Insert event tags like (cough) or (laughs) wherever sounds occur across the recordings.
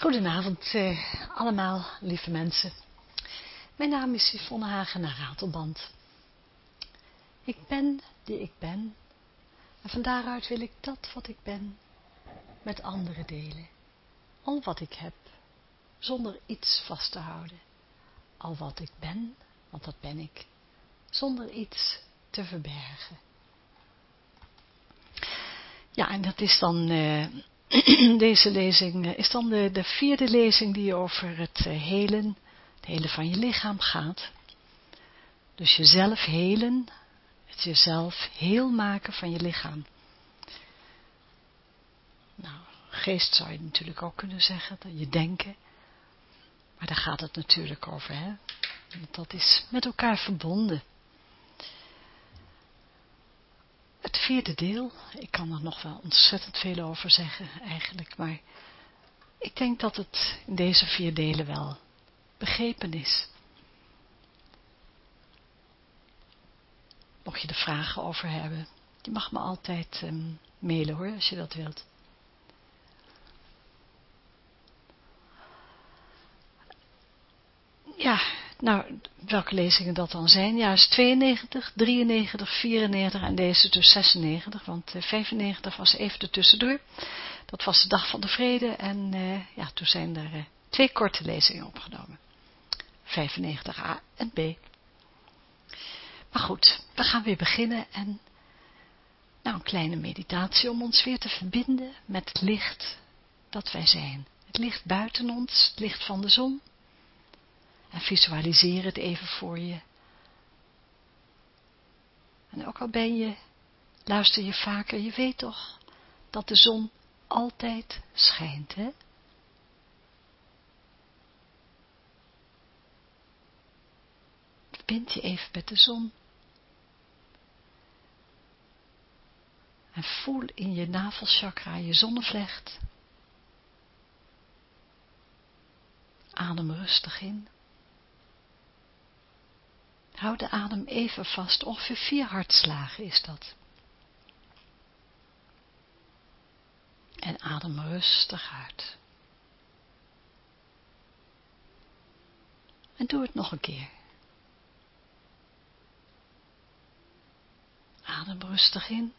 Goedenavond eh, allemaal, lieve mensen. Mijn naam is Yvonne Hagen naar Ratelband. Ik ben die ik ben en van daaruit wil ik dat wat ik ben met anderen delen. Al wat ik heb, zonder iets vast te houden. Al wat ik ben, want dat ben ik, zonder iets te verbergen. Ja, en dat is dan... Eh, (clears throat) deze lezing eh, is dan de, de, vierde lezing die over het eh, helen, het helen van je lichaam gaat. Dus jezelf helen, het jezelf heel maken van je lichaam. Nou, geest zou je natuurlijk ook kunnen zeggen, je denken. Maar daar gaat het natuurlijk over, hè. Dat is met elkaar verbonden. Het vierde deel, ik kan er nog wel ontzettend veel over zeggen eigenlijk, maar ik denk dat het in deze vier delen wel begrepen is. Mocht je er vragen over hebben, je mag me altijd um, mailen hoor, als je dat wilt. Ja, nou, welke lezingen dat dan zijn? Ja, is 92, 93, 94 en deze dus 96, want 95 eh, was even ertussendoor. Dat was de dag van de vrede en uh, ja, toen zijn er uh, twee korte lezingen opgenomen. 95a en b. Maar goed, we gaan weer beginnen en nou een kleine meditatie om ons weer te verbinden met het licht dat wij zijn. Het licht buiten ons, het licht van de zon en visualiseer het even voor je. En ook al ben je, luister je vaker, je weet toch dat de zon altijd schijnt, hè? Verbind je even met de zon. En voel in je navelchakra je zonnevlecht. Adem rustig in. Houd de adem even vast, ongeveer vier hartslagen is dat. En adem rustig uit. En doe het nog een keer. Adem rustig in.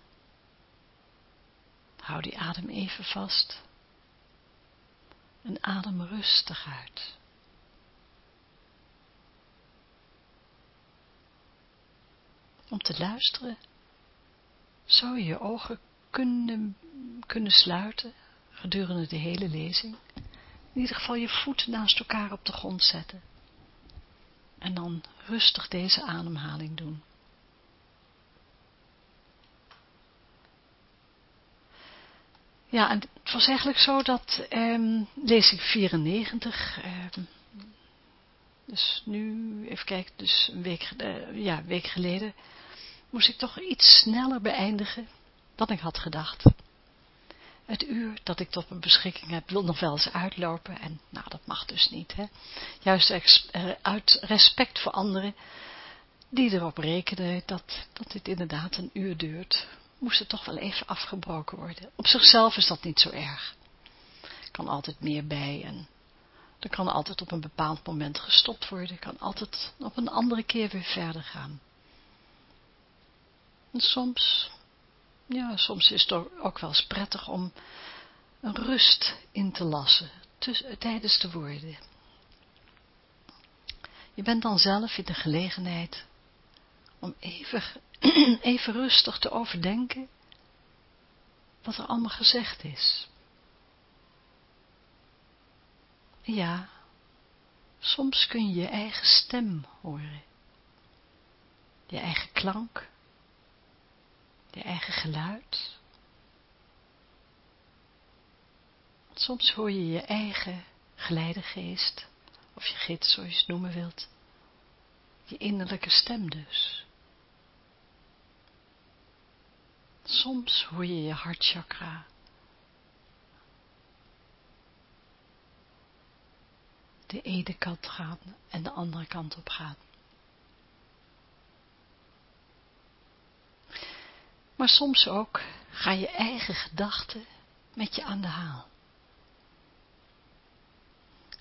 Hou die adem even vast. En adem rustig uit. Om te luisteren, zou je je ogen kunnen, kunnen sluiten gedurende de hele lezing. In ieder geval je voeten naast elkaar op de grond zetten. En dan rustig deze ademhaling doen. Ja, en het was eigenlijk zo dat um, lezing 94, um, dus nu, even kijken, dus een week, uh, ja, week geleden, moest ik toch iets sneller beëindigen dan ik had gedacht. Het uur dat ik tot mijn beschikking heb wil nog wel eens uitlopen en nou dat mag dus niet. Hè? Juist eh, uit respect voor anderen die erop rekenen dat, dat dit inderdaad een uur duurt, moest het toch wel even afgebroken worden. Op zichzelf is dat niet zo erg. Er kan altijd meer bij en er kan altijd op een bepaald moment gestopt worden. Er kan altijd op een andere keer weer verder gaan. En soms, ja, soms is het ook wel eens prettig om een rust in te lassen tijdens de woorden. Je bent dan zelf in de gelegenheid om even, (clears throat) even rustig te overdenken wat er allemaal gezegd is. Ja, soms kun je je eigen stem horen, je eigen klank, je eigen geluid. Soms hoor je je eigen geleidegeest, of je gids, zoals je het noemen wilt. Je innerlijke stem dus. Soms hoor je je hartchakra. De ene kant gaan en de andere kant op gaan. Maar soms ook ga je eigen gedachten met je aan de haal.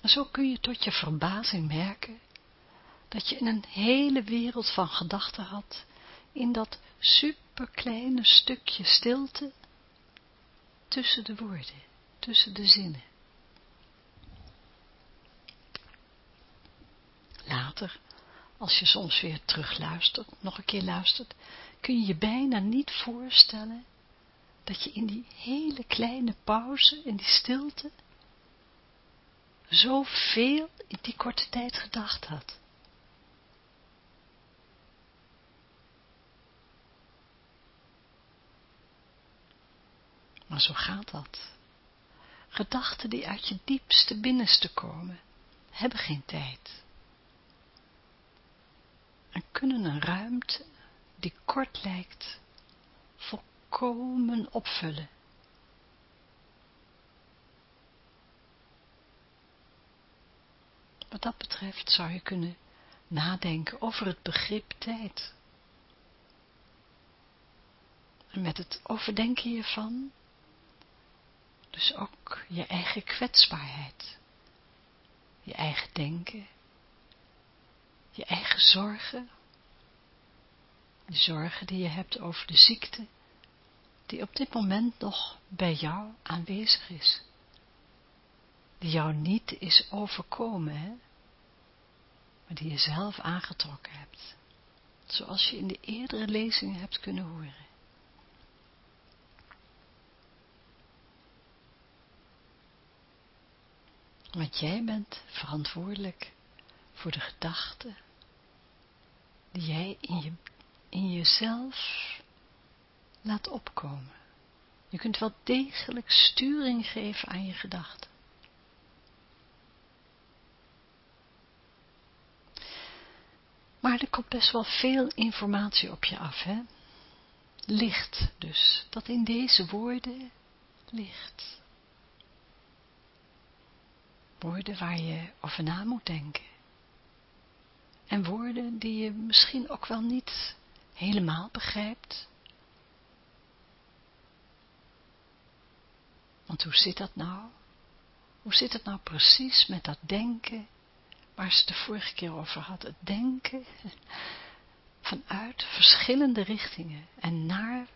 En zo kun je tot je verbazing merken dat je een hele wereld van gedachten had in dat superkleine stukje stilte tussen de woorden, tussen de zinnen. Later, als je soms weer terugluistert, nog een keer luistert, kun je je bijna niet voorstellen dat je in die hele kleine pauze, in die stilte, zoveel in die korte tijd gedacht had. Maar zo gaat dat. Gedachten die uit je diepste binnenste komen, hebben geen tijd. En kunnen een ruimte, die kort lijkt, volkomen opvullen. Wat dat betreft zou je kunnen nadenken over het begrip tijd. En met het overdenken hiervan dus ook je eigen kwetsbaarheid, je eigen denken, je eigen zorgen, de zorgen die je hebt over de ziekte, die op dit moment nog bij jou aanwezig is, die jou niet is overkomen, hè? maar die je zelf aangetrokken hebt, zoals je in de eerdere lezingen hebt kunnen horen. Want jij bent verantwoordelijk voor de gedachten die jij in, je, in jezelf laat opkomen. Je kunt wel degelijk sturing geven aan je gedachten. Maar er komt best wel veel informatie op je af, hè? Licht dus, dat in deze woorden ligt. Woorden waar je over na moet denken. En woorden die je misschien ook wel niet helemaal begrijpt. Want hoe zit dat nou? Hoe zit het nou precies met dat denken waar ze de vorige keer over had? Het denken vanuit verschillende richtingen en naar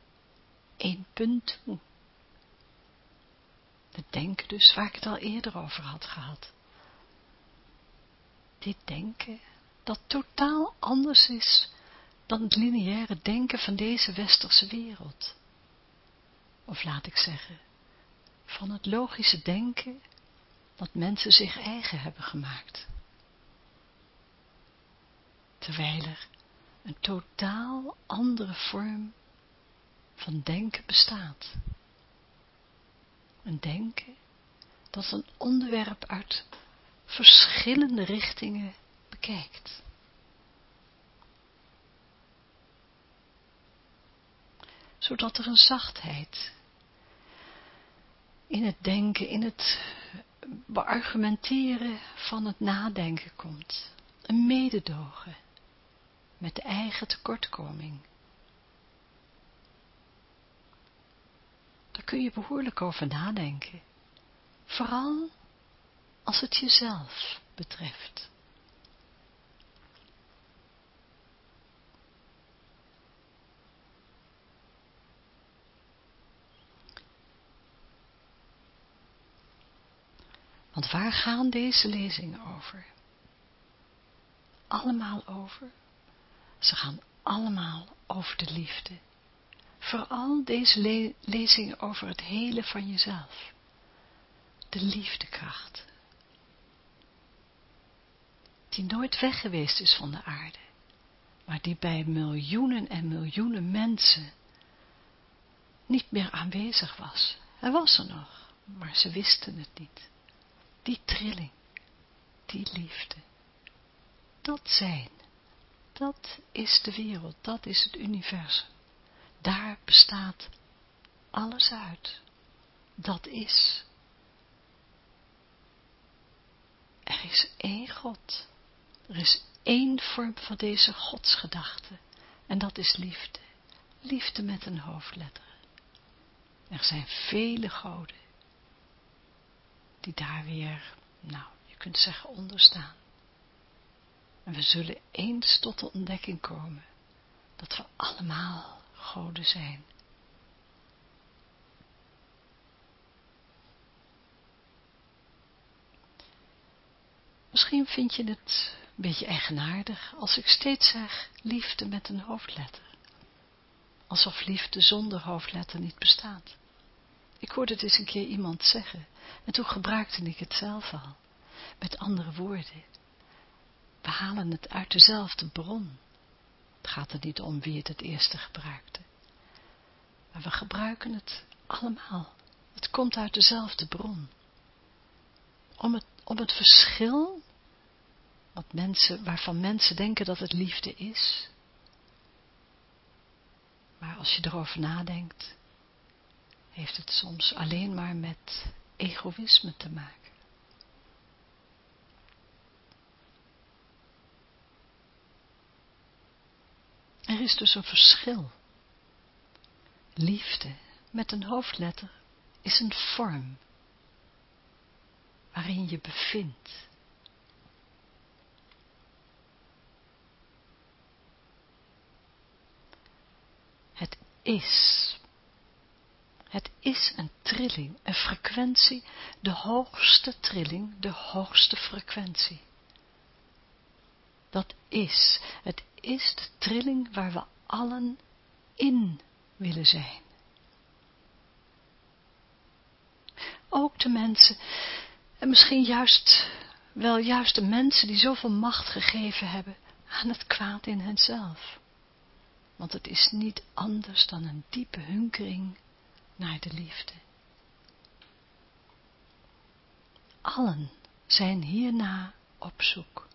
één punt toe. Het denken dus waar ik het al eerder over had gehad. Dit denken dat totaal anders is dan het lineaire denken van deze westerse wereld. Of laat ik zeggen, van het logische denken dat mensen zich eigen hebben gemaakt. Terwijl er een totaal andere vorm van denken bestaat. Een denken dat een onderwerp uit verschillende richtingen bekijkt. Zodat er een zachtheid in het denken, in het beargumenteren van het nadenken komt. Een mededogen met de eigen tekortkoming. Daar kun je behoorlijk over nadenken. Vooral als het jezelf betreft. Want waar gaan deze lezingen over? Allemaal over. Ze gaan allemaal over de liefde vooral deze le lezingen over het hele van jezelf. De liefdekracht. Die nooit weg geweest is van de aarde, maar die bij miljoenen en miljoenen mensen niet meer aanwezig was. Hij was er nog, maar ze wisten het niet. Die trilling, die liefde, dat zijn, dat is de wereld, dat is het universum. Daar bestaat alles uit. Dat is. Er is één God. Er is één vorm van deze godsgedachte. En dat is liefde. Liefde met een hoofdletter. Er zijn vele goden. Die daar weer, nou, je kunt zeggen onderstaan. En we zullen eens tot de ontdekking komen dat we allemaal goden zijn. Misschien vind je het een beetje eigenaardig als ik steeds zeg liefde met een hoofdletter. Alsof liefde zonder hoofdletter niet bestaat. Ik hoorde het eens een keer iemand zeggen en toen gebruikte ik het zelf al. Met andere woorden, we halen het uit dezelfde bron. Het gaat er niet om wie het het eerste gebruikte. Maar we gebruiken het allemaal. Het komt uit dezelfde bron. Om het, om het verschil wat mensen, waarvan mensen denken dat het liefde is. Maar als je erover nadenkt, heeft het soms alleen maar met egoïsme te maken. Er is dus een verschil. Liefde met een hoofdletter is een vorm waarin je bevindt. Het is. Het is een trilling, een frequentie, de hoogste trilling, de hoogste frequentie. Dat is, het is de trilling waar we allen in willen zijn. Ook de mensen, en misschien juist, wel juist de mensen die zoveel macht gegeven hebben aan het kwaad in henzelf. Want het is niet anders dan een diepe hunkering naar de liefde. Allen zijn hierna op zoek.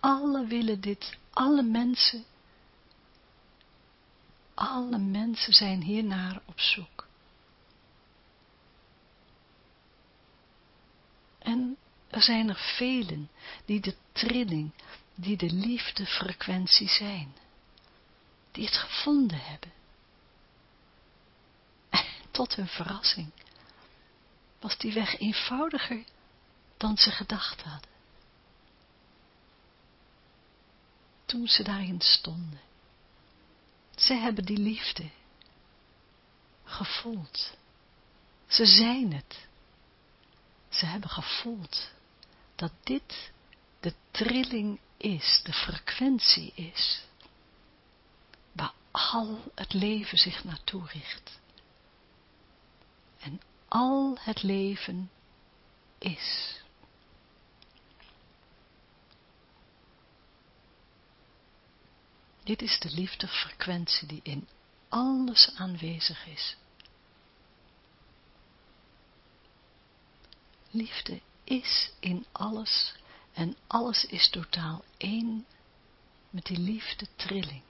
Alle willen dit, alle mensen, alle mensen zijn hiernaar op zoek. En er zijn er velen die de trilling, die de liefdefrequentie zijn, die het gevonden hebben. Tot hun verrassing was die weg eenvoudiger dan ze gedacht hadden. toen ze daarin stonden. Ze hebben die liefde gevoeld. Ze zijn het. Ze hebben gevoeld dat dit de trilling is, de frequentie is, waar al het leven zich naartoe richt. Al het leven is. Dit is de liefdefrequentie die in alles aanwezig is. Liefde is in alles en alles is totaal één met die liefde trilling.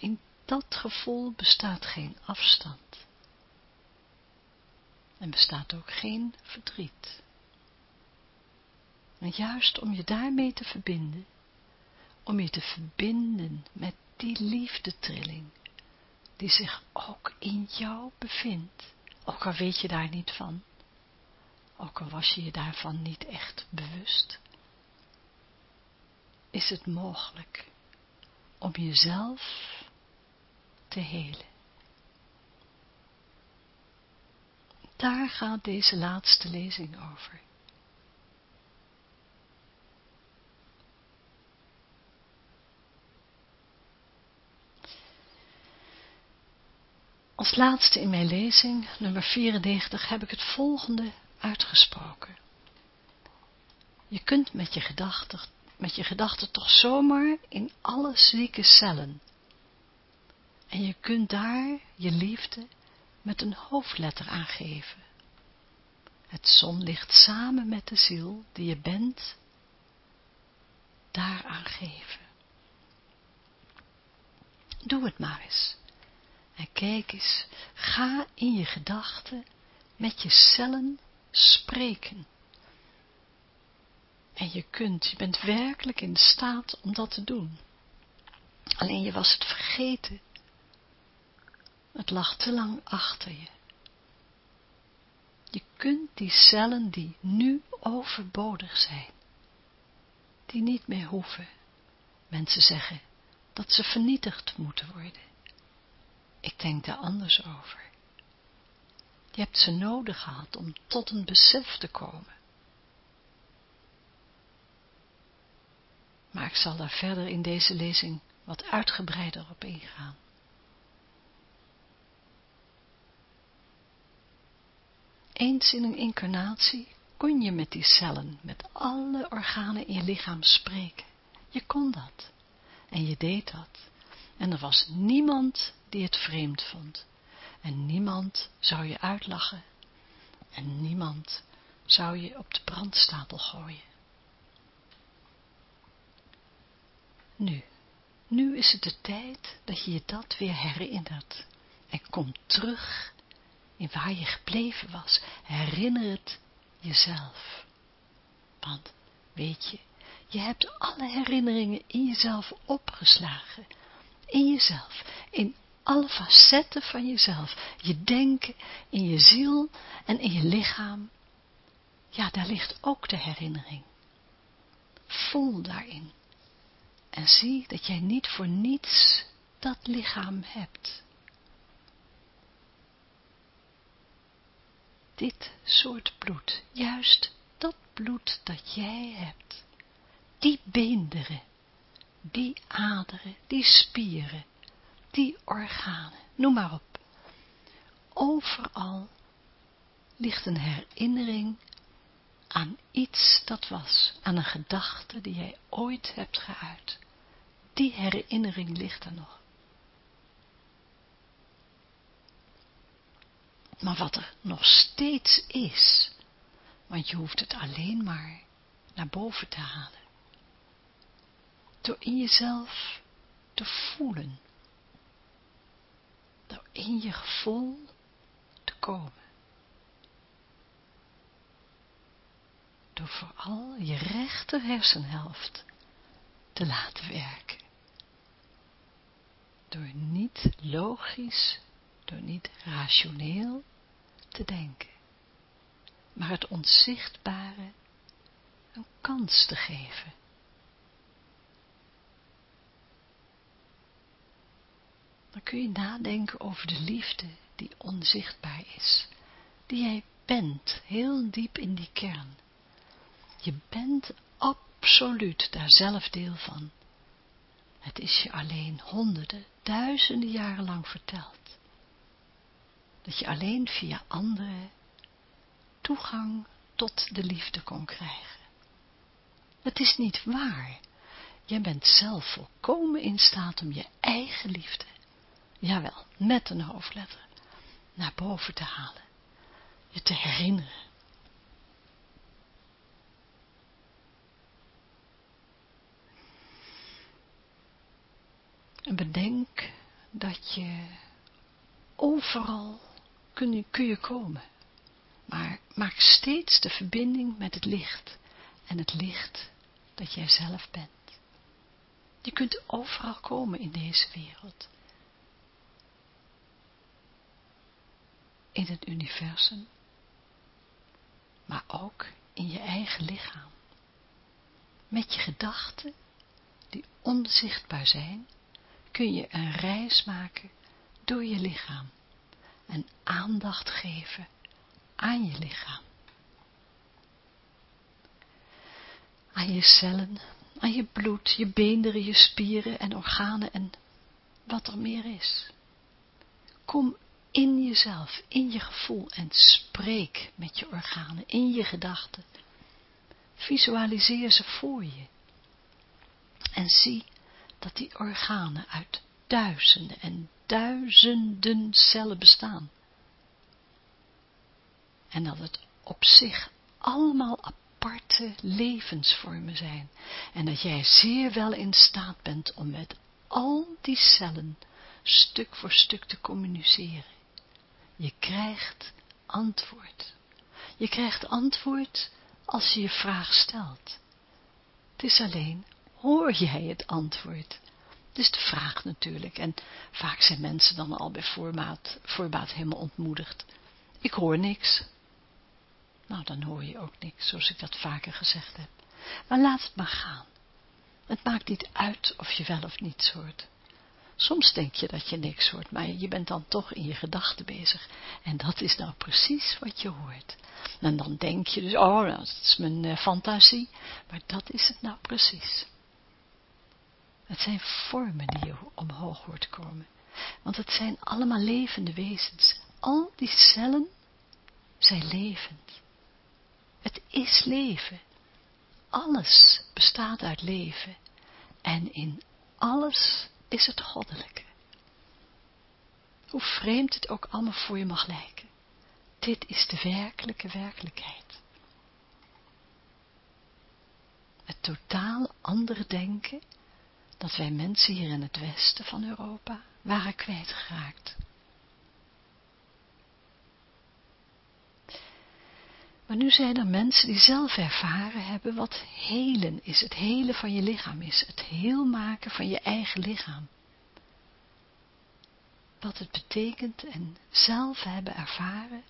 In dat gevoel bestaat geen afstand. En bestaat ook geen verdriet. En juist om je daarmee te verbinden, om je te verbinden met die liefdetrilling, die zich ook in jou bevindt, ook al weet je daar niet van, ook al was je je daarvan niet echt bewust, is het mogelijk om jezelf te helen. Daar gaat deze laatste lezing over. Als laatste in mijn lezing, nummer 94, heb ik het volgende uitgesproken. Je kunt met je gedachten, met je gedachten toch zomaar in alle zieke cellen. En je kunt daar je liefde met een hoofdletter aangeven. Het zonlicht samen met de ziel die je bent, daar aangeven. Doe het maar eens. En kijk eens, ga in je gedachten met je cellen spreken. En je kunt, je bent werkelijk in staat om dat te doen. Alleen je was het vergeten. Het lag te lang achter je. Je kunt die cellen die nu overbodig zijn, die niet meer hoeven, mensen zeggen dat ze vernietigd moeten worden. Ik denk daar anders over. Je hebt ze nodig gehad om tot een besef te komen. Maar ik zal daar verder in deze lezing wat uitgebreider op ingaan. Eens in een incarnatie kon je met die cellen, met alle organen in je lichaam spreken. Je kon dat. En je deed dat. En er was niemand die het vreemd vond. En niemand zou je uitlachen. En niemand zou je op de brandstapel gooien. Nu, nu is het de tijd dat je je dat weer herinnert. En kom terug in waar je gebleven was. Herinner het jezelf. Want, weet je, je hebt alle herinneringen in jezelf opgeslagen. In jezelf, in alle facetten van jezelf. Je denken, in je ziel en in je lichaam. Ja, daar ligt ook de herinnering. Voel daarin. En zie dat jij niet voor niets dat lichaam hebt. Dit soort bloed, juist dat bloed dat jij hebt, die beenderen, die aderen, die spieren, die organen, noem maar op. Overal ligt een herinnering aan iets dat was, aan een gedachte die jij ooit hebt geuit. Die herinnering ligt er nog. Maar wat er nog steeds is, want je hoeft het alleen maar naar boven te halen. Door in jezelf te voelen. Door in je gevoel te komen. Door vooral je rechter hersenhelft te laten werken. Door niet logisch, door niet rationeel te denken, maar het onzichtbare een kans te geven. Dan kun je nadenken over de liefde die onzichtbaar is, die jij bent, heel diep in die kern. Je bent absoluut daar zelf deel van. Het is je alleen honderden, duizenden jaren lang verteld. Dat je alleen via anderen toegang tot de liefde kon krijgen. Het is niet waar. Jij bent zelf volkomen in staat om je eigen liefde, jawel, met een hoofdletter, naar boven te halen. Je te herinneren En bedenk dat je overal kun je, kun je komen. Maar maak steeds de verbinding met het licht. En het licht dat jij zelf bent. Je kunt overal komen in deze wereld. In het universum. Maar ook in je eigen lichaam. Met je gedachten die onzichtbaar zijn kun je een reis maken door je lichaam en aandacht geven aan je lichaam. Aan je cellen, aan je bloed, je beenderen, je spieren en organen en wat er meer is. Kom in jezelf, in je gevoel en spreek met je organen, in je gedachten. Visualiseer ze voor je. En zie dat die organen uit duizenden en duizenden cellen bestaan. En dat het op zich allemaal aparte levensvormen zijn. En dat jij zeer wel in staat bent om met al die cellen stuk voor stuk te communiceren. Je krijgt antwoord. Je krijgt antwoord als je je vraag stelt. Het is alleen hoor jij het antwoord. Is de vraag natuurlijk. En vaak zijn mensen dan al bij voorbaat, voorbaat helemaal ontmoedigd. Ik hoor niks. Nou, dan hoor je ook niks, zoals ik dat vaker gezegd heb. Maar laat het maar gaan. Het maakt niet uit of je wel of niets hoort. Soms denk je dat je niks hoort, maar je bent dan toch in je gedachten bezig. En dat is nou precies wat je hoort. En dan denk je dus, oh, dat is mijn uh, fantasie. Maar dat is het nou precies. Het zijn vormen die je omhoog hoort komen. Want het zijn allemaal levende wezens. Al die cellen zijn levend. Het is leven. Alles bestaat uit leven. En in alles is het goddelijke. Hoe vreemd het ook allemaal voor je mag lijken. Dit is de werkelijke werkelijkheid. Het totaal andere denken dat wij mensen hier in het westen van Europa waren kwijtgeraakt. Maar nu zijn er mensen die zelf ervaren hebben wat helen is, het helen van je lichaam is, het heel maken van je eigen lichaam. Wat het betekent en zelf hebben ervaren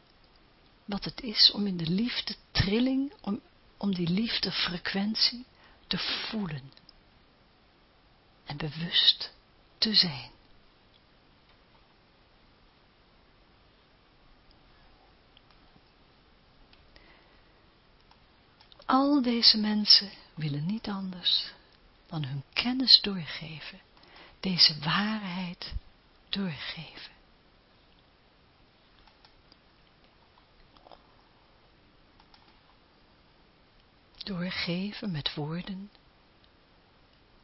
wat het is om in de liefde trilling, om, om die liefde frequentie te voelen en bewust te zijn. Al deze mensen willen niet anders dan hun kennis doorgeven, deze waarheid doorgeven. Doorgeven met woorden,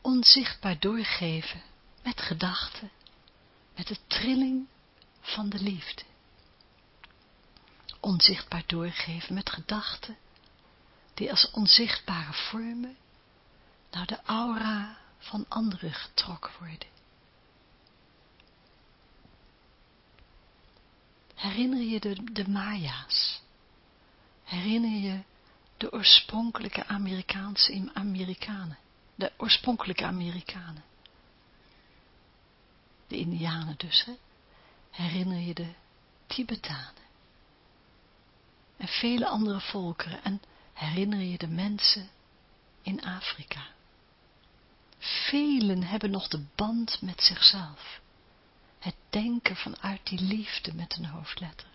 onzichtbaar doorgeven met gedachten, met de trilling van de liefde. Onzichtbaar doorgeven met gedachten die als onzichtbare vormen naar de aura van anderen getrokken worden. Herinner je de, de Maya's? Herinner je de oorspronkelijke Amerikaanse Amerikanen? De oorspronkelijke Amerikanen? De Indianen dus, hè? Herinner je de Tibetanen? En vele andere volkeren en herinner je de mensen in Afrika. Velen hebben nog de band met zichzelf. Het denken vanuit die liefde met een hoofdletter.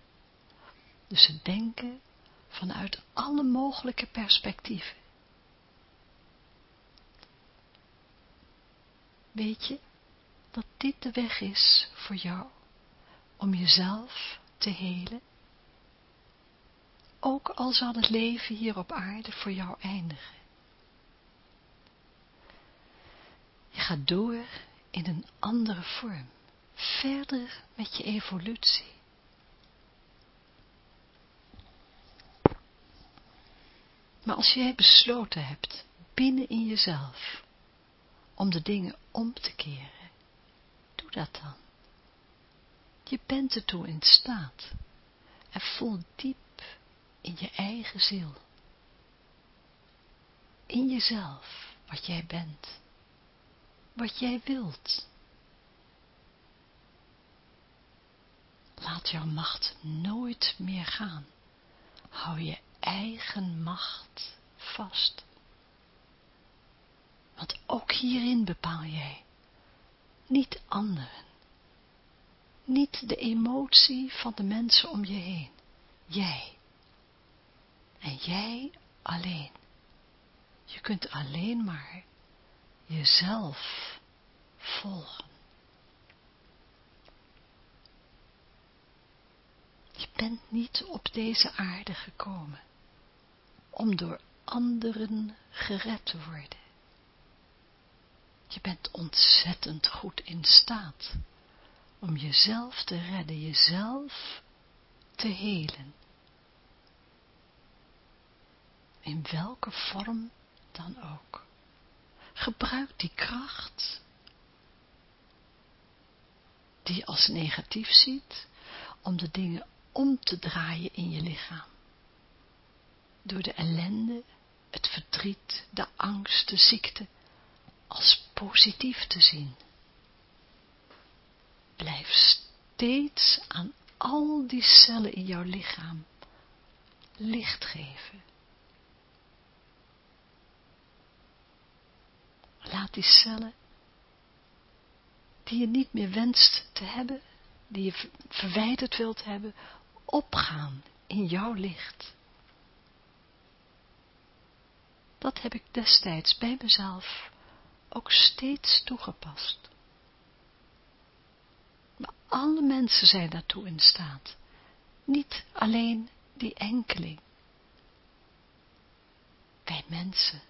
Dus het denken vanuit alle mogelijke perspectieven. Weet je dat dit de weg is voor jou om jezelf te helen? ook al zal het leven hier op aarde voor jou eindigen. Je gaat door in een andere vorm, verder met je evolutie. Maar als jij besloten hebt, binnen in jezelf, om de dingen om te keren, doe dat dan. Je bent ertoe in staat en voel diep in je eigen ziel. In jezelf, wat jij bent. Wat jij wilt. Laat jouw macht nooit meer gaan. Hou je eigen macht vast. Want ook hierin bepaal jij, niet anderen, niet de emotie van de mensen om je heen, jij. En jij alleen. Je kunt alleen maar jezelf volgen. Je bent niet op deze aarde gekomen om door anderen gered te worden. Je bent ontzettend goed in staat om jezelf te redden, jezelf te helen in welke vorm dan ook. Gebruik die kracht die je als negatief ziet, om de dingen om te draaien in je lichaam. Door de ellende, het verdriet, de angst, de ziekte, als positief te zien. Blijf steeds aan al die cellen in jouw lichaam licht geven. Laat die cellen die je niet meer wenst te hebben, die je verwijderd wilt hebben, opgaan in jouw licht. Dat heb ik destijds bij mezelf ook steeds toegepast. Maar alle mensen zijn daartoe in staat, niet alleen die enkeling. Wij mensen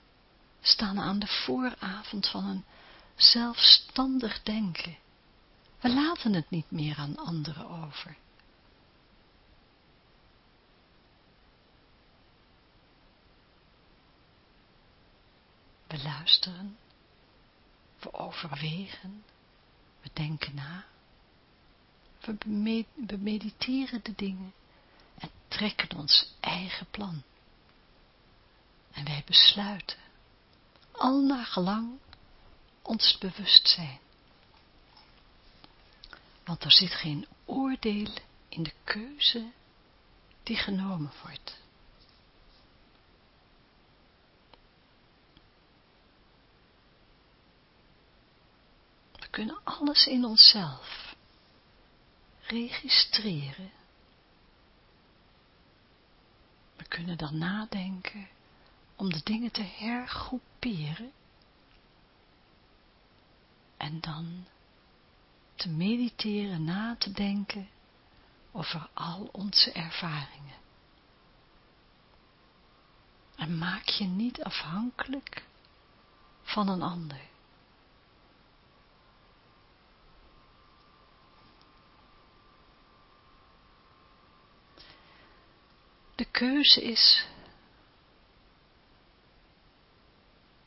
staan aan de vooravond van een zelfstandig denken. We laten het niet meer aan anderen over. We luisteren, we overwegen, we denken na, we mediteren de dingen en trekken ons eigen plan. En wij besluiten, al naar gelang ons bewustzijn. Want er zit geen oordeel in de keuze die genomen wordt. We kunnen alles in onszelf registreren. We kunnen dan nadenken om de dingen te hergroeperen en dan te mediteren, na te denken over al onze ervaringen. En maak je niet afhankelijk van een ander. De keuze is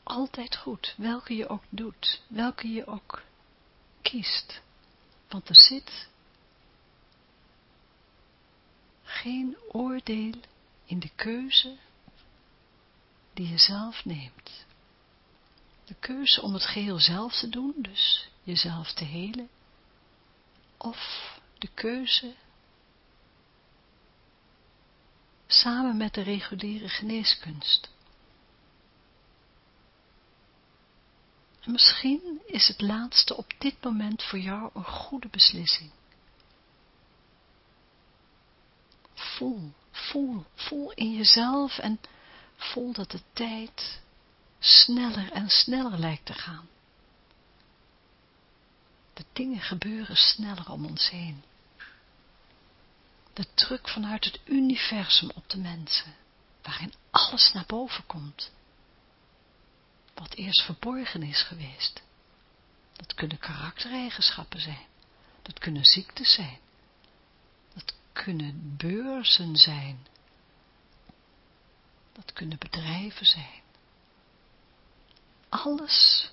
altijd goed, welke je ook doet, welke je ook kiest. Want er zit geen oordeel in de keuze die je zelf neemt. De keuze om het geheel zelf te doen, dus jezelf te helen, of de keuze samen met de reguliere geneeskunst En misschien is het laatste op dit moment voor jou een goede beslissing. Voel, voel, voel in jezelf en voel dat de tijd sneller en sneller lijkt te gaan. De dingen gebeuren sneller om ons heen. De druk vanuit het universum op de mensen, waarin alles naar boven komt wat eerst verborgen is geweest. Dat kunnen karaktereigenschappen zijn. Dat kunnen ziektes zijn. Dat kunnen beurzen zijn. Dat kunnen bedrijven zijn. Alles,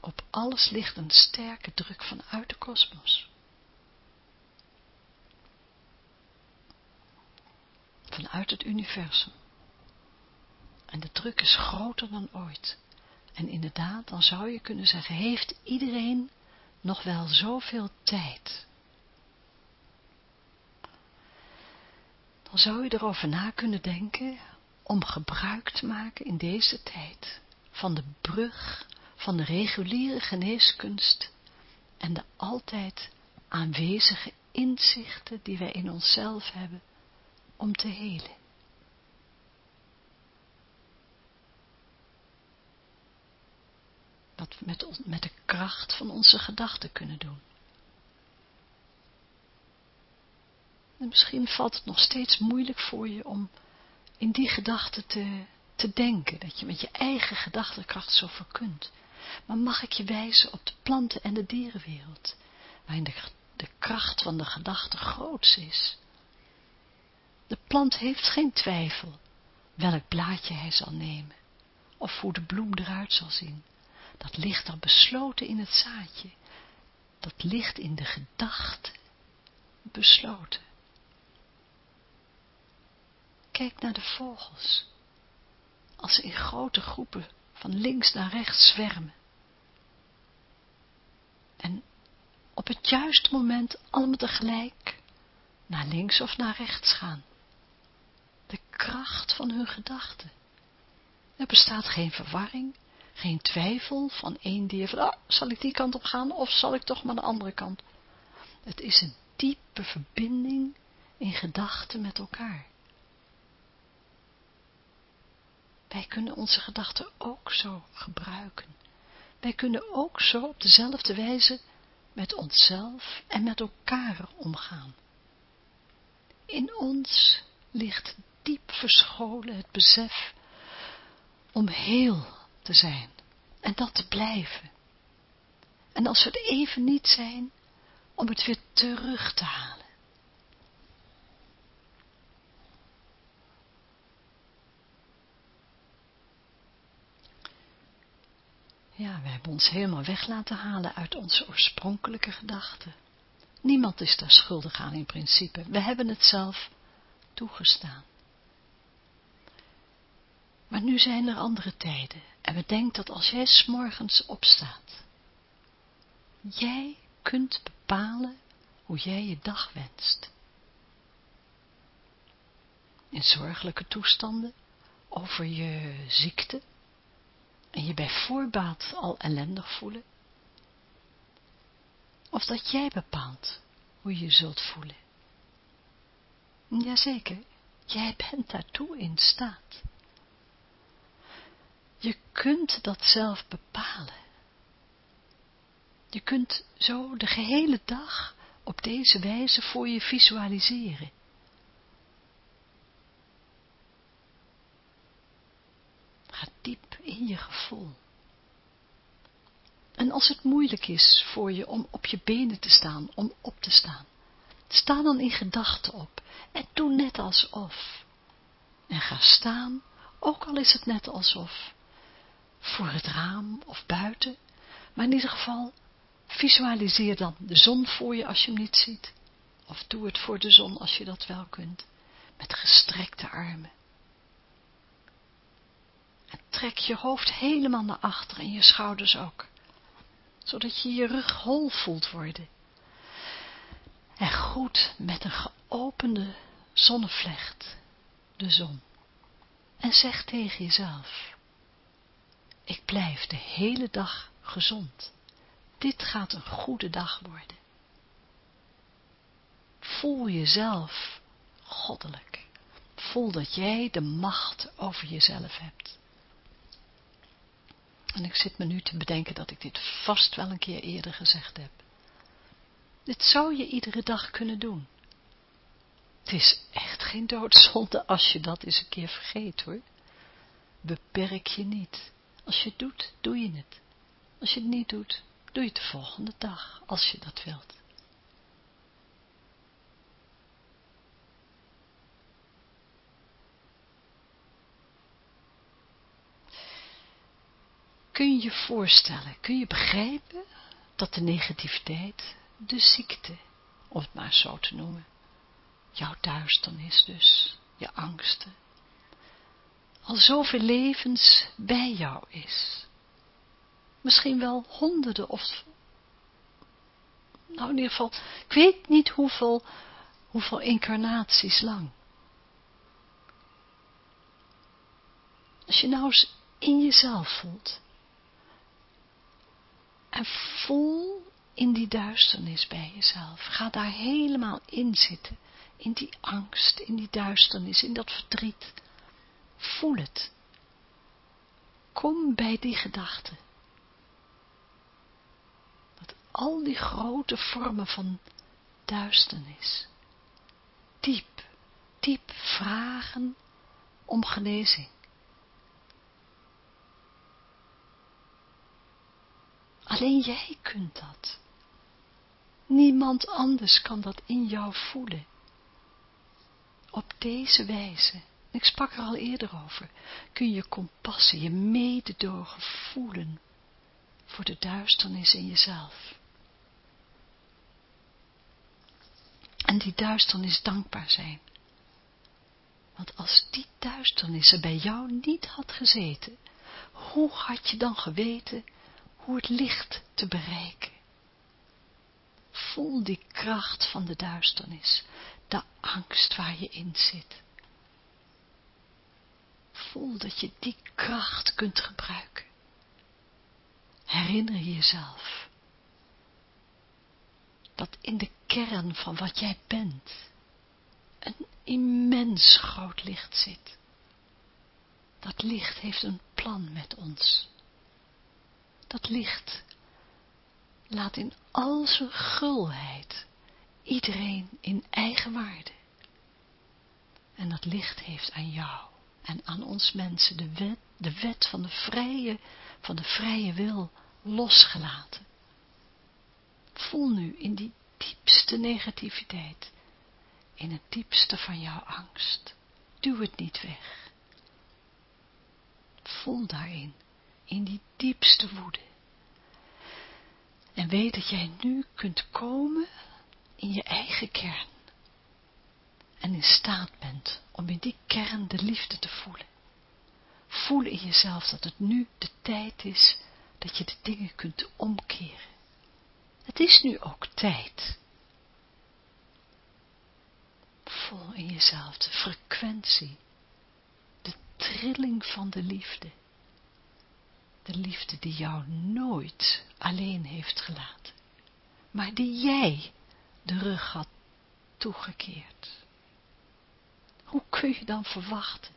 op alles ligt een sterke druk vanuit de kosmos. Vanuit het universum. En de druk is groter dan ooit. En inderdaad, dan zou je kunnen zeggen, heeft iedereen nog wel zoveel tijd? Dan zou je erover na kunnen denken om gebruik te maken in deze tijd van de brug van de reguliere geneeskunst en de altijd aanwezige inzichten die wij in onszelf hebben om te helen. wat we met, met de kracht van onze gedachten kunnen doen. En misschien valt het nog steeds moeilijk voor je om in die gedachten te, te denken, dat je met je eigen gedachtenkracht zo kunt. Maar mag ik je wijzen op de planten- en de dierenwereld, waarin de, de kracht van de gedachte groots is. De plant heeft geen twijfel welk blaadje hij zal nemen, of hoe de bloem eruit zal zien. Dat ligt er besloten in het zaadje. Dat ligt in de gedachte besloten. Kijk naar de vogels. Als ze in grote groepen van links naar rechts zwermen. En op het juiste moment allemaal tegelijk naar links of naar rechts gaan. Kracht van hun gedachten. Er bestaat geen verwarring, geen twijfel van één dier van, oh, zal ik die kant op gaan of zal ik toch maar de andere kant? Het is een diepe verbinding in gedachten met elkaar. Wij kunnen onze gedachten ook zo gebruiken. Wij kunnen ook zo op dezelfde wijze met onszelf en met elkaar omgaan. In ons ligt diep verscholen het besef om heel te zijn en dat te blijven. En als we het even niet zijn, om het weer terug te halen. Ja, we hebben ons helemaal weg laten halen uit onze oorspronkelijke gedachten. Niemand is daar schuldig aan in principe. We hebben het zelf toegestaan. Maar nu zijn er andere tijden. En we denken dat als jij s'morgens opstaat, jij kunt bepalen hoe jij je dag wenst. In zorgelijke toestanden, over je ziekte, en je bij voorbaat al ellendig voelen? Of dat jij bepaalt hoe je zult voelen? Jazeker, jij bent daartoe in staat. Je kunt dat zelf bepalen. Je kunt zo de gehele dag op deze wijze voor je visualiseren. Ga diep in je gevoel. En als het moeilijk is voor je om op je benen te staan, om op te staan, sta dan in gedachten op en doe net alsof. En ga staan, ook al is het net alsof, voor het raam of buiten, maar in ieder geval visualiseer dan de zon voor je als je hem niet ziet. Of doe het voor de zon als je dat wel kunt, met gestrekte armen. En trek je hoofd helemaal naar achter en je schouders ook. Zodat je je rug hol voelt worden. En goed met een geopende zonnevlecht, de zon. En zeg tegen jezelf, ik blijf de hele dag gezond. Dit gaat een goede dag worden. Voel jezelf goddelijk. Voel dat jij de macht over jezelf hebt. En ik zit me nu te bedenken dat ik dit vast wel een keer eerder gezegd heb. Dit zou je iedere dag kunnen doen. Het is echt geen doodzonde als je dat eens een keer vergeet hoor. Beperk je niet. Als je het doet, doe je het. Als je het niet doet, doe je het de volgende dag, als je dat wilt. Kun je je voorstellen, kun je begrijpen dat de negativiteit, de ziekte, om het maar zo te noemen, jouw duisternis dus, je angsten, al zoveel levens bij jou is. Misschien wel honderden of, nou in ieder geval, ik weet niet hoeveel, hoeveel incarnaties lang. Als je nou eens in jezelf voelt, en voel in die duisternis bij jezelf. Ga daar helemaal in zitten. In die angst, in die duisternis, in dat verdriet. Voel het. Kom bij die gedachte. Dat al die grote vormen van duisternis. Diep, diep vragen om genezing. Alleen jij kunt dat. Niemand anders kan dat in jou voelen. Op deze wijze, ik sprak er al eerder over, kun je compassie, je mededogen voelen voor de duisternis in jezelf. En die duisternis dankbaar zijn. Want als die duisternis er bij jou niet had gezeten, hoe had je dan geweten hoe het licht te bereiken. Voel die kracht van de duisternis, de angst waar je in zit. Voel dat je die kracht kunt gebruiken. Herinner jezelf dat in de kern van wat jij bent een immens groot licht zit. Dat licht heeft een plan met ons. Dat licht laat in al zijn gulheid iedereen in eigen waarde. En dat licht heeft aan jou en aan ons mensen de wet, de wet van de vrije, van de vrije wil losgelaten. Voel nu in die diepste negativiteit, in het diepste van jouw angst. Duw het niet weg. Voel daarin, in die diepste woede. En weet dat jij nu kunt komen in je eigen kern. En in staat bent om in die kern de liefde te voelen. Voel in jezelf dat het nu de tijd is dat je de dingen kunt omkeren. Het is nu ook tijd. Voel in jezelf de frequentie, de trilling van de liefde. De liefde die jou nooit alleen heeft gelaten, maar die jij de rug had toegekeerd. Hoe kun je dan verwachten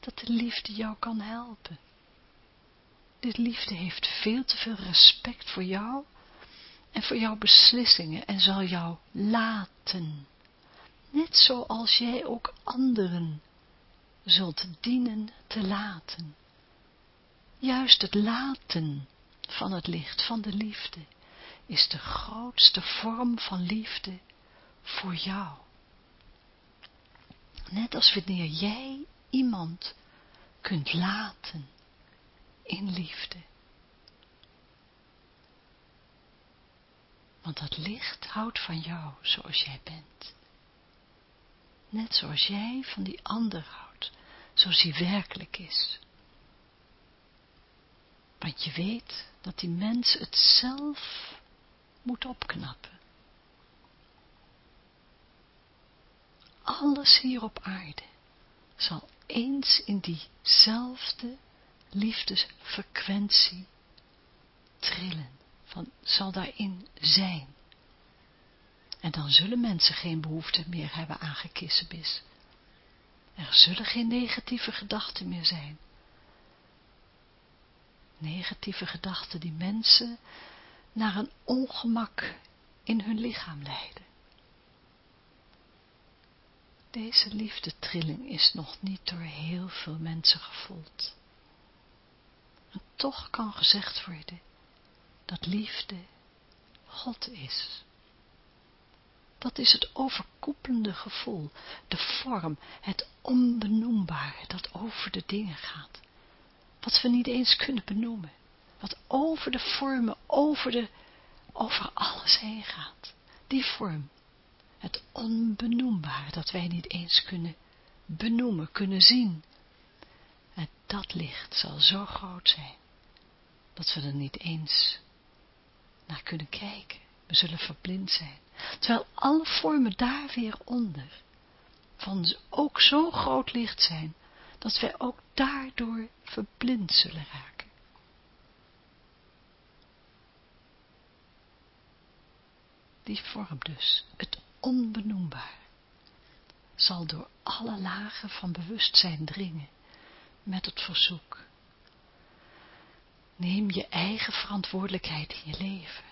dat de liefde jou kan helpen? De liefde heeft veel te veel respect voor jou en voor jouw beslissingen en zal jou laten. Net zoals jij ook anderen zult dienen te laten. Juist het laten van het licht, van de liefde, is de grootste vorm van liefde voor jou. Net als wanneer jij iemand kunt laten in liefde. Want dat licht houdt van jou zoals jij bent. Net zoals jij van die ander houdt, zoals hij werkelijk is. Want je weet dat die mens het zelf moet opknappen. Alles hier op aarde zal eens in diezelfde liefdesfrequentie trillen, van, zal daarin zijn. En dan zullen mensen geen behoefte meer hebben aan gekissenbis. Er zullen geen negatieve gedachten meer zijn. Negatieve gedachten die mensen naar een ongemak in hun lichaam leiden. Deze liefdetrilling is nog niet door heel veel mensen gevoeld. En toch kan gezegd worden dat liefde God is. Dat is het overkoepelende gevoel, de vorm, het onbenoembare dat over de dingen gaat. Wat we niet eens kunnen benoemen. Wat over de vormen, over, de, over alles heen gaat. Die vorm, het onbenoembare dat wij niet eens kunnen benoemen, kunnen zien. En dat licht zal zo groot zijn, dat we er niet eens naar kunnen kijken. We zullen verblind zijn. Terwijl alle vormen daar weer onder van ook zo'n groot licht zijn, dat wij ook daardoor verblind zullen raken. Die vorm dus, het onbenoembaar, zal door alle lagen van bewustzijn dringen met het verzoek. Neem je eigen verantwoordelijkheid in je leven.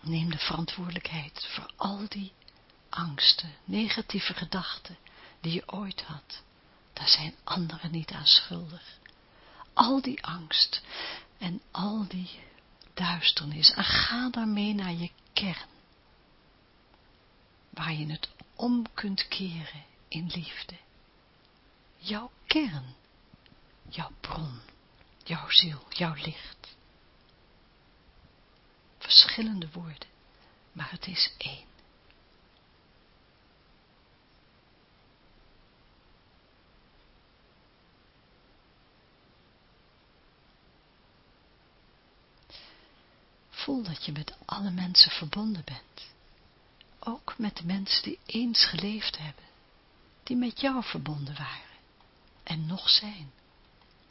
Neem de verantwoordelijkheid voor al die angsten, negatieve gedachten die je ooit had. Daar zijn anderen niet aan schuldig. Al die angst en al die duisternis. En ga daarmee naar je kern. Waar je het om kunt keren in liefde. Jouw kern. Jouw bron. Jouw ziel. Jouw licht. Verschillende woorden. Maar het is één. Voel dat je met alle mensen verbonden bent. Ook met de mensen die eens geleefd hebben, die met jou verbonden waren en nog zijn.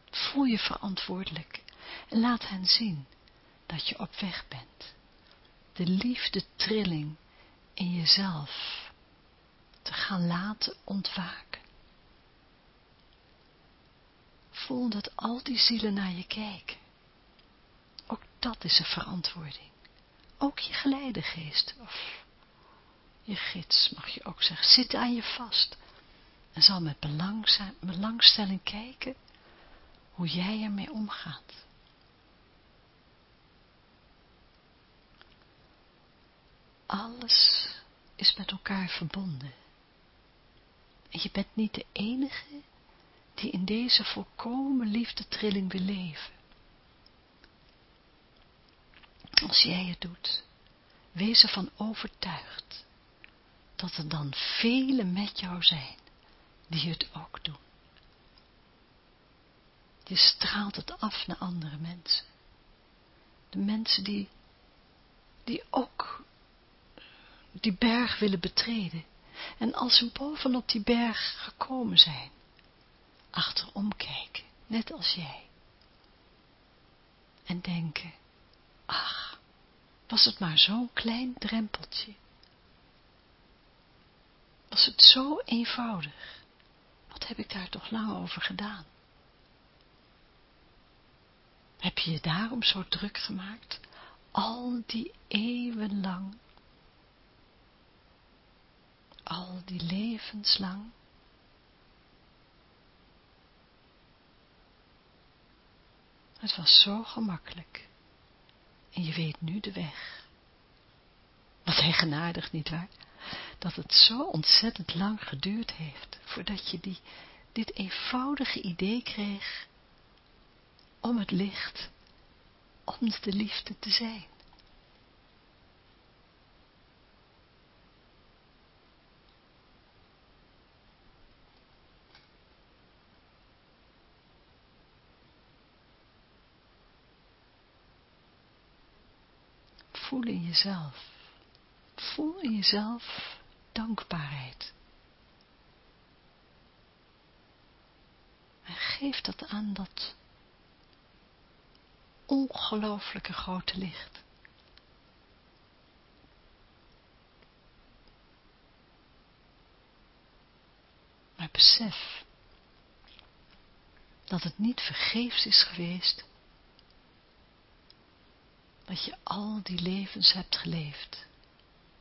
Voel je verantwoordelijk en laat hen zien dat je op weg bent. De liefde trilling in jezelf te gaan laten ontwaken. Voel dat al die zielen naar je kijken. Ook dat is een verantwoording. Ook je geleidegeest, of je gids mag je ook zeggen, zit aan je vast en zal met belangstelling kijken hoe jij ermee omgaat. Alles is met elkaar verbonden. En je bent niet de enige die in deze volkomen liefdetrilling leven. Als jij het doet, wees ervan overtuigd dat er dan velen met jou zijn die het ook doen. Je straalt het af naar andere mensen. De mensen die, die ook die berg willen betreden. En als ze bovenop die berg gekomen zijn, achterom kijken, net als jij. En denken, ach, was het maar zo'n klein drempeltje. Was het zo eenvoudig. Wat heb ik daar toch lang over gedaan? Heb je je daarom zo druk gemaakt? Al die eeuwen lang al die levenslang. Het was zo gemakkelijk. En je weet nu de weg. Wat eigenaardig, nietwaar? Dat het zo ontzettend lang geduurd heeft, voordat je die, dit eenvoudige idee kreeg om het licht, om de liefde te zijn. voel in jezelf. Voel in jezelf dankbaarheid. En geef dat aan dat ongelooflijke grote licht. Maar besef dat het niet vergeefs is geweest dat je al die levens hebt geleefd.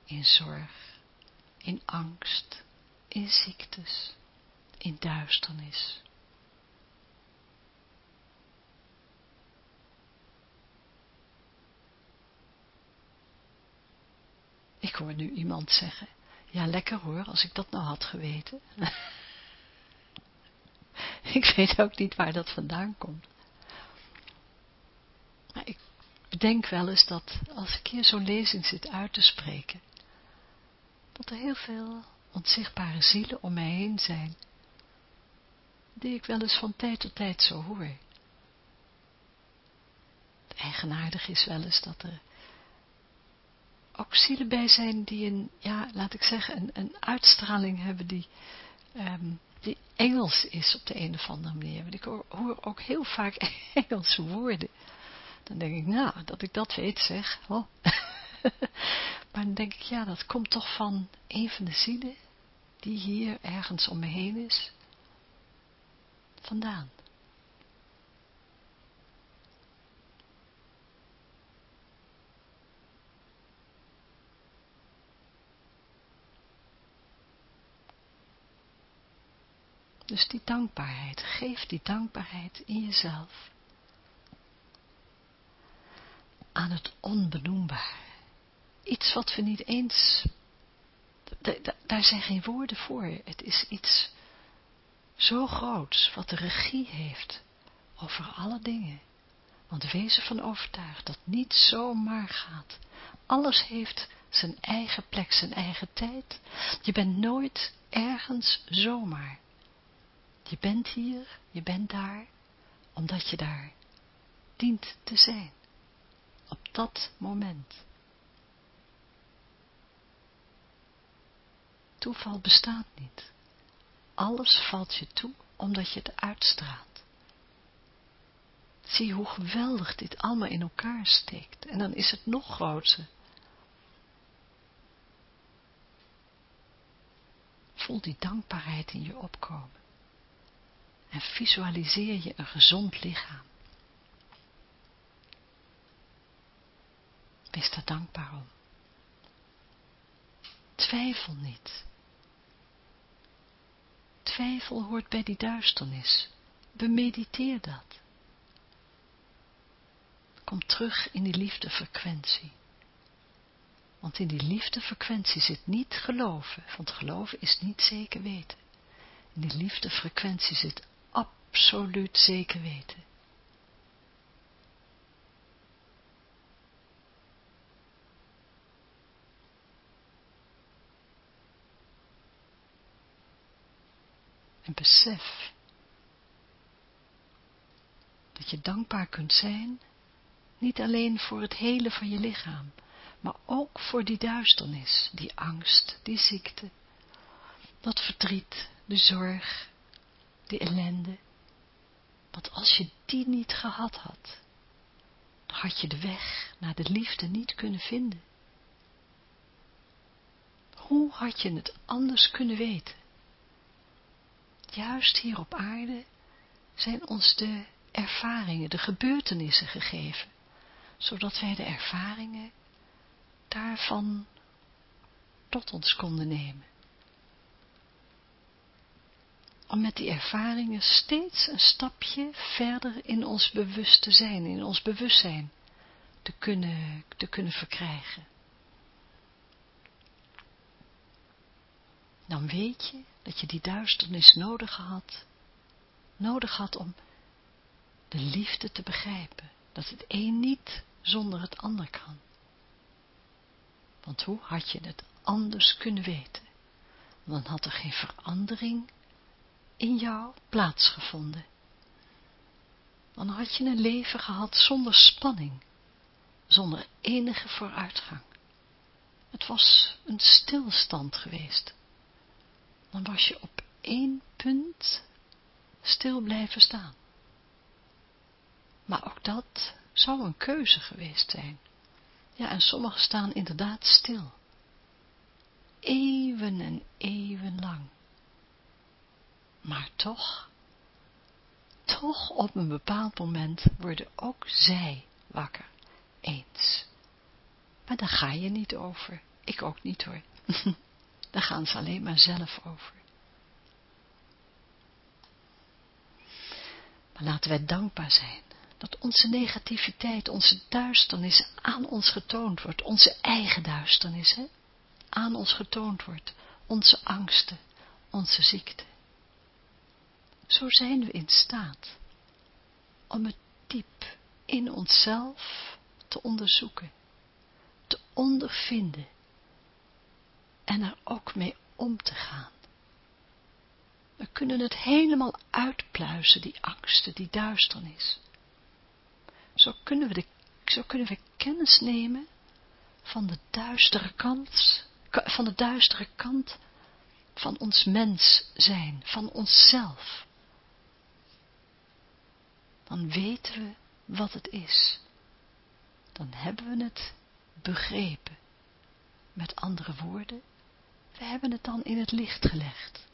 In zorg, in angst, in ziektes, in duisternis. Ik hoor nu iemand zeggen, ja lekker hoor, als ik dat nou had geweten. (laughs) ik weet ook niet waar dat vandaan komt. Maar ik bedenk wel eens dat als ik hier zo'n lezing zit uit te spreken, dat er heel veel onzichtbare zielen om mij heen zijn, die ik wel eens van tijd tot tijd zo hoor. Het eigenaardig is wel eens dat er ook zielen bij zijn die een, ja, laat ik zeggen, een, een uitstraling hebben die, die Engels is op de een of andere manier. Want ik hoor, hoor ook heel vaak (laughs) Engelse woorden. Dan denk ik, nou, dat ik dat weet zeg. Oh. (laughs) (laughs) maar dan denk ik, ja, dat komt toch van een van de zielen die hier ergens om me heen is, vandaan. Dus die dankbaarheid, geef die dankbaarheid in jezelf aan het onbenoembare. Iets wat we niet eens, daar zijn geen woorden voor. Het is iets zo groots, wat de regie heeft over alle dingen. Want wees ervan overtuigd dat niet zomaar gaat. Alles heeft zijn eigen plek, zijn eigen tijd. Je bent nooit ergens zomaar. Je bent hier, je bent daar, omdat je daar dient te zijn op dat moment. Toeval bestaat niet. Alles valt je toe omdat je het uitstraalt. Zie hoe geweldig dit allemaal in elkaar steekt. En dan is het nog groter. Voel die dankbaarheid in je opkomen. En visualiseer je een gezond lichaam. Wees daar dankbaar om. Twijfel niet. Twijfel hoort bij die duisternis. Bemediteer dat. Kom terug in die liefdefrequentie. Want in die liefdefrequentie zit niet geloven, want geloven is niet zeker weten. In die liefdefrequentie zit absoluut zeker weten. En besef dat je dankbaar kunt zijn, niet alleen voor het hele van je lichaam, maar ook voor die duisternis, die angst, die ziekte, dat verdriet, de zorg, die ellende. Want als je die niet gehad had, dan had je de weg naar de liefde niet kunnen vinden. Hoe had je het anders kunnen weten? Juist hier op aarde zijn ons de ervaringen, de gebeurtenissen gegeven, zodat wij de ervaringen daarvan tot ons konden nemen. Om met die ervaringen steeds een stapje verder in ons bewuste zijn, in ons bewustzijn te kunnen, te kunnen verkrijgen. Dan weet je dat je die duisternis nodig had, nodig had om de liefde te begrijpen, dat het een niet zonder het ander kan. Want hoe had je het anders kunnen weten? Dan had er geen verandering in jou plaatsgevonden. Dan had je een leven gehad zonder spanning, zonder enige vooruitgang. Het was een stilstand geweest. Dan was je op één punt stil blijven staan. Maar ook dat zou een keuze geweest zijn. Ja, en sommigen staan inderdaad stil. Eeuwen en eeuwen lang. Maar toch, toch op een bepaald moment worden ook zij wakker. Eens. Maar daar ga je niet over. Ik ook niet hoor. (laughs) daar gaan ze alleen maar zelf over. Maar laten wij dankbaar zijn dat onze negativiteit, onze duisternis aan ons getoond wordt, onze eigen duisternis, hè? aan ons getoond wordt, onze angsten, onze ziekte. Zo zijn we in staat om het diep in onszelf te onderzoeken, te ondervinden en er ook mee om te gaan. We kunnen het helemaal uitpluizen, die angsten, die duisternis. Zo kunnen we, de, zo kunnen we kennis nemen van de duistere kant, van de duistere kant van ons mens zijn, van onszelf. Dan weten we wat het is. Dan hebben we het begrepen. Met andere woorden, we hebben het dan in het licht gelegd.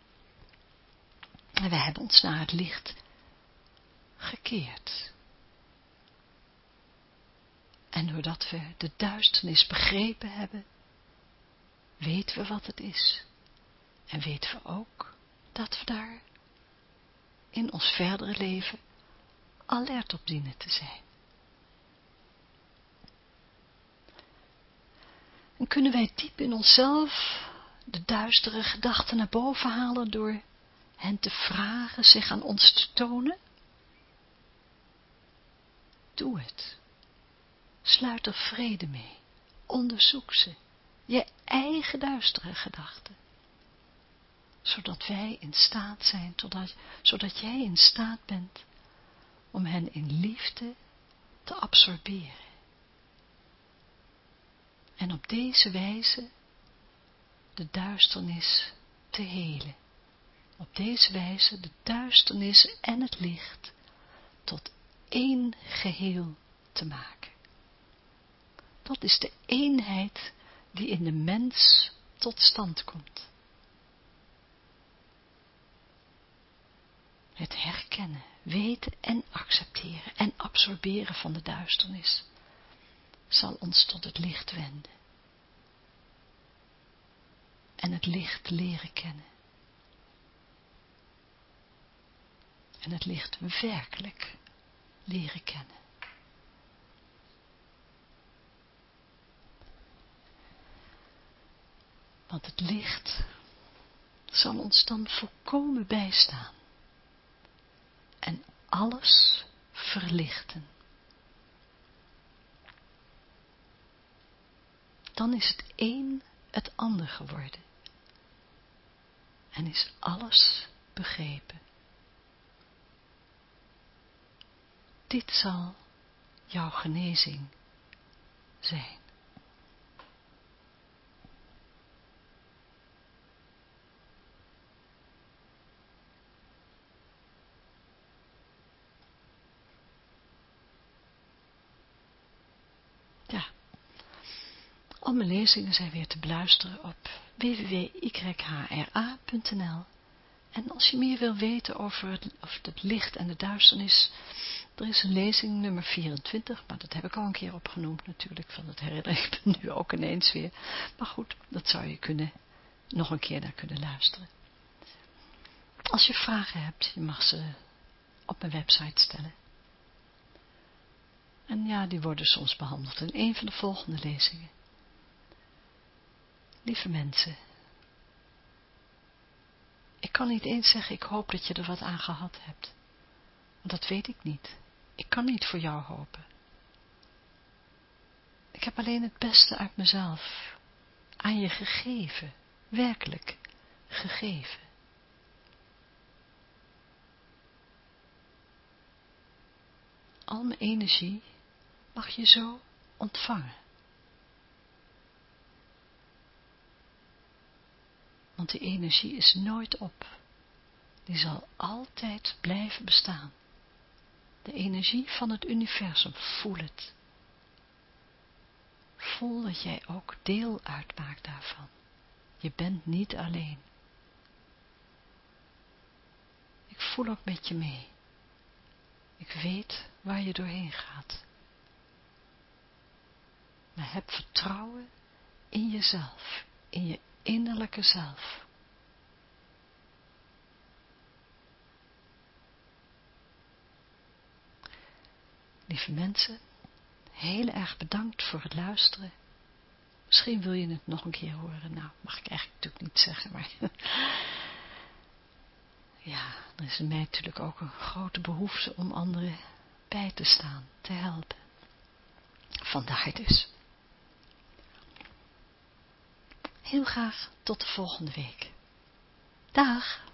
En we hebben ons naar het licht gekeerd. En doordat we de duisternis begrepen hebben, weten we wat het is. En weten we ook dat we daar in ons verdere leven alert op dienen te zijn. En kunnen wij diep in onszelf de duistere gedachten naar boven halen door hen te vragen zich aan ons te tonen? Doe het. Sluit er vrede mee. Onderzoek ze. Je eigen duistere gedachten. Zodat wij in staat zijn, totdat, zodat jij in staat bent om hen in liefde te absorberen. En op deze wijze de duisternis te helen. Op deze wijze de duisternis en het licht tot één geheel te maken. Dat is de eenheid die in de mens tot stand komt. Het herkennen, weten en accepteren en absorberen van de duisternis zal ons tot het licht wenden. En het licht leren kennen. En het licht werkelijk leren kennen. Want het licht zal ons dan volkomen bijstaan en alles verlichten. Dan is het een het ander geworden en is alles begrepen. Dit zal jouw genezing zijn. Al mijn lezingen zijn weer te beluisteren op www.yhra.nl En als je meer wil weten over het, het licht en de duisternis, er is een lezing nummer 24, maar dat heb ik al een keer opgenoemd natuurlijk, van dat herinner ik me nu ook ineens weer. Maar goed, dat zou je kunnen, nog een keer naar kunnen luisteren. Als je vragen hebt, je mag ze op mijn website stellen. En ja, die worden soms behandeld in een van de volgende lezingen. Lieve mensen, ik kan niet eens zeggen, ik hoop dat je er wat aan gehad hebt. Want dat weet ik niet. Ik kan niet voor jou hopen. Ik heb alleen het beste uit mezelf aan je gegeven, werkelijk gegeven. Al mijn energie mag je zo ontvangen. Want die energie is nooit op. Die zal altijd blijven bestaan. De energie van het universum, voel het. Voel dat jij ook deel uitmaakt daarvan. Je bent niet alleen. Ik voel ook met je mee. Ik weet waar je doorheen gaat. Maar heb vertrouwen in jezelf, in je innerlijke zelf. Lieve mensen, heel erg bedankt voor het luisteren. Misschien wil je het nog een keer horen. Nou, mag ik eigenlijk natuurlijk niet zeggen, maar... (laughs) ja, er is in mij natuurlijk ook een grote behoefte om anderen bij te staan, te helpen. Vandaar dus. Heel graag tot de volgende week. Dag!